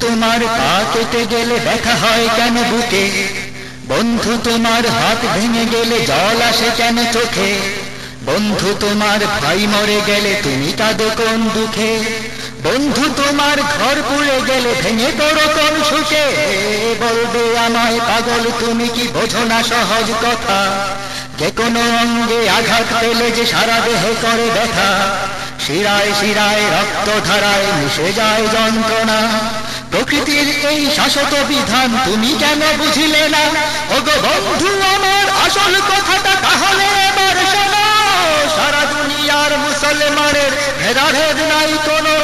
তোমার পা কেটে গেলে দেখা হয় কেন বুকে? বন্ধু তোমার হাত ভেঙে গেলে জল আসে কেন চোখে? বন্ধু তোমার ভাই মরে গেলে তুমি কাঁদো কোন দুঃখে? বন্ধু তোমার ঘর পুড়ে গেলে ভেঙে পড়ো কোন সুখে? বলবে আমায় পাগল, তুমি কি বোঝো না সহজ কথা? যে কোনো অঙ্গে আঘাত পেলে যে সারা দেহে করে ব্যথা। শিরায় শিরায় রক্ত ধারায় মিশে যায় যন্ত্রণা। প্রকৃতির এই শাশ্বত বিধান তুমি কেন বুঝিলে না? ওগো বন্ধু, আমার আসল কথাটা তাহলে এবার শোনো। সারা দুনিয়ার মুসলমানের ভেদাভেদ নাই কোনো।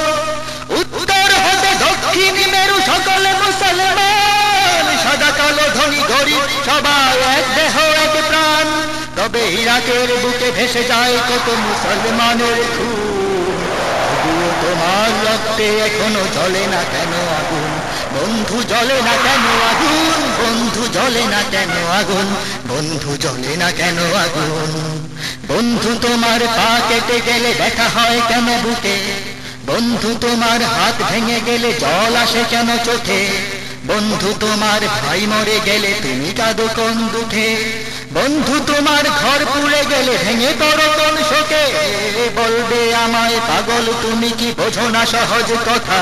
উত্তর হতে দক্ষিণ মেরু সকলে মুসলমান। সাদা, কালো, ধনী, গরিব, সবাই এক দেহ, এক প্রাণ। তবে ইরাকের বুকে ভেসে যায় কত মুসলমানের তবুও তোমার রক্তে এখনও জ্বলে না কেন আগুন? বন্ধু জ্বলে না কেন আগুন? বন্ধু জ্বলে না কেন আগুন? বন্ধু জ্বলে না কেন আগুন? বন্ধু, তোমার পা কেটে গেলে দেখা হয় কেন বুকে? বন্ধু, তোমার হাত ভেঙে গেলে জল আসে কেন চোখে? বন্ধু, তোমার ভাই মরে গেলে তুমি কাঁদো কোন দুঃখে? বন্ধু, তোমার ঘর পুড়ে গেলে ভেঙে পড়ো শোকে? বলবে আমায় পাগল, তুমি কি বোঝো না সহজ কথা?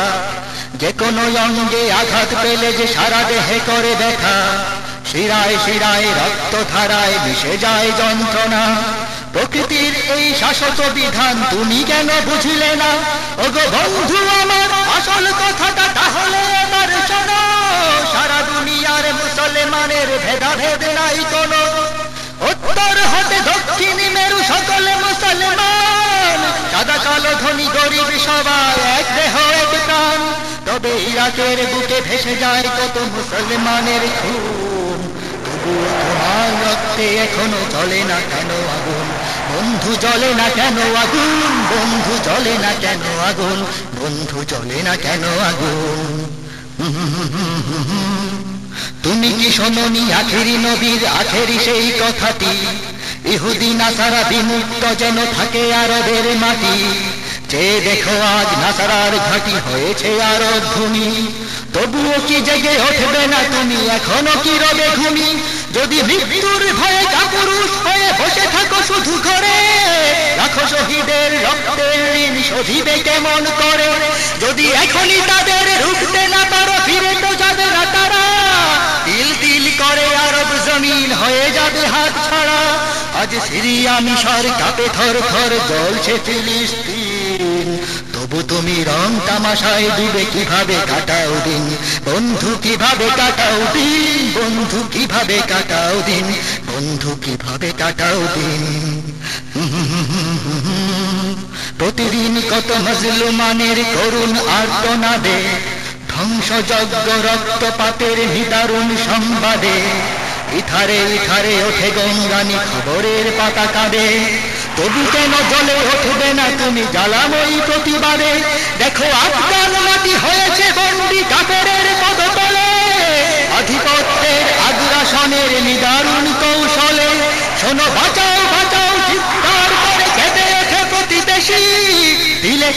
যে কোনো অঙ্গে আঘাত পেলে যে সারা দেহে করে দেখা শিরায় শিরায় রক্ত ধারায় মিশে যায় যন্ত্রণা। প্রকৃতির এই শাশ্বত বিধান তুমি কেন বুঝলে না? ওগো বন্ধু, আমার আসল কথাটা তাহলে এবার শোনো। সাদা কালো ধনী গরিব সবাই এক দেহ এক প্রাণ তবে ইরাকের বুকে ভেসে যায় কত মুসলমানের খুন। তোমার রক্তে এখনও চলে না কেন আগুন? বন্ধু জ্বলে না কেন আগুন? বন্ধু জ্বলে না কেন আগুন? বন্ধু জ্বলে না কেন আগুন? তুমি কি শোনি আখেরি নবীর আখেরি সেই কথাটি? ইহুদি নাসারা বিমুক্ত যেন থাকে আরবের মাটি। যে দেখো আজ নাসারার ঘাটি হয়েছে আরব ভূমি। তবুও কি জেগে উঠবে না তুমি? এখনও কি রবে ঘুমি? যদি মৃত্যুর ভয়ে কাপুরুষ হয়ে বসে থাকো শুধু করে রাখো শহীদের রক্তের ঋণ, শোধিবে কেমন করে? যদি এখনই তাদের রুখতে না পারো, ফিরে তো যাবে না তারা। তিল তিল করে আরব জমিন হয়ে যাবে হাত ছাড়া। আজ সিরিয়া মিশর কাপে থর থর জ্বলছে ফিলিস্তিন। তবু তুমি রং তামাশায় ডুবে কীভাবে কাটাও দিন? বন্ধু কীভাবে কাটাও দিন? বন্ধু কীভাবে কাটাও দিন? বন্ধু কীভাবে কাটাও দিন? প্রতিদিন কত মজলুমানের করুণ আর্তনাদে, ধ্বংসযজ্ঞ রক্তপাতের নিদারুণ সংবাদে। ইথারে ইথারে ওঠে গঙ্গানি খবরের পাতা কাঁদে। তবু কেন জলে উঠবে না তুমি জ্বালাময়ী প্রতিবাদে? দেখো আফগান মাটি হয়েছে বন্দি কাপড়ের পদতলে। আধিপত্যের আগ্রাসনের নিদারুণ কৌশলে শোনো বাঁচাও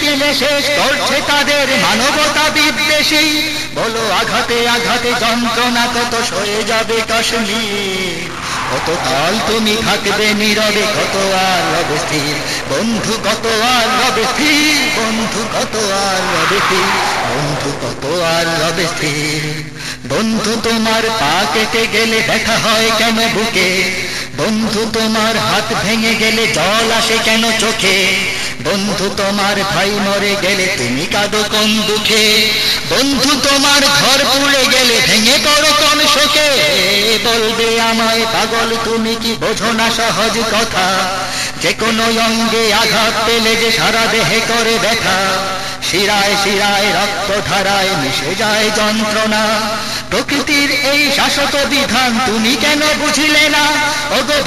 দিলে শেষ। করছে তাদের মানবতা বিদ্বেষী। বলো আঘাতে আঘাতে যন্ত্রণা কত সয়ে যাবে কাশ্মীর? কত কাল তুমি থাকবে নীরবে, কত আর রবে স্থির? বন্ধু, কত আর রবে স্থির? বন্ধু, কত আর রবে স্থির? বন্ধু, কত আর রবে স্থির? বন্ধু, তোমার পা কেটে গেলে দেখা হয় কেন বুকে? বন্ধু, তোমার হাত ভেঙে গেলে জল আসে কেন চোখে? বন্ধু, তোমার ভাই মরে গেলে তুমি কাঁদো কোন দুঃখে? বন্ধু, তোমার ঘর পুড়ে গেলে ভেঙে পড়ো কোন শোকে? বলবে আমায়, পাগল, তুমি কি বোঝো না সহজ কথা? যে কোনো অঙ্গে আঘাত পেলে যে সারা দেহে করে ব্যথা। শিরায় শিরায় রক্ত ধারায় মিশে যায় যন্ত্রণা। প্রকৃতির এই শাশ্বত বিধান তুমি কেন বুঝিলে না?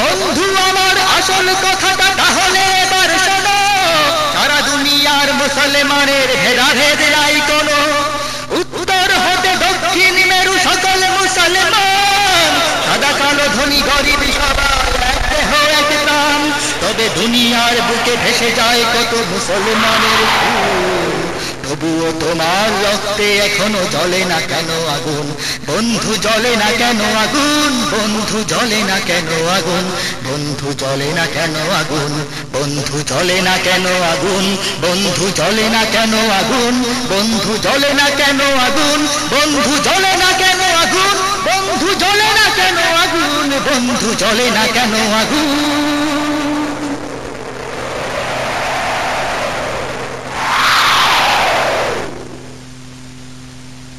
বন্ধু, আমার আসল কথাটা তাহলে এবার শোনো সারা দুনিয়ার মুসলমানের ভেদাভেদ নাই কোনো উত্তর হতে দক্ষিণ মেরু সকল মুসলমান সাদা কালো ধনী গরিব সবাই এক দেহ এক প্রাণ তবে দুনিয়ার বুকে ভেসে যায় কত মুসলমানের তবুও তোমার রক্তে এখনও জ্বলে না কেন আগুন বন্ধু জ্বলে না কেন আগুন বন্ধু জ্বলে না কেন আগুন বন্ধু জ্বলে না কেন আগুন বন্ধু জ্বলে না কেন আগুন বন্ধু জ্বলে না কেন আগুন বন্ধু জ্বলে না কেন আগুন বন্ধু জ্বলে না কেন আগুন বন্ধু জ্বলে না কেন আগুন বন্ধু জ্বলে না কেন আগুন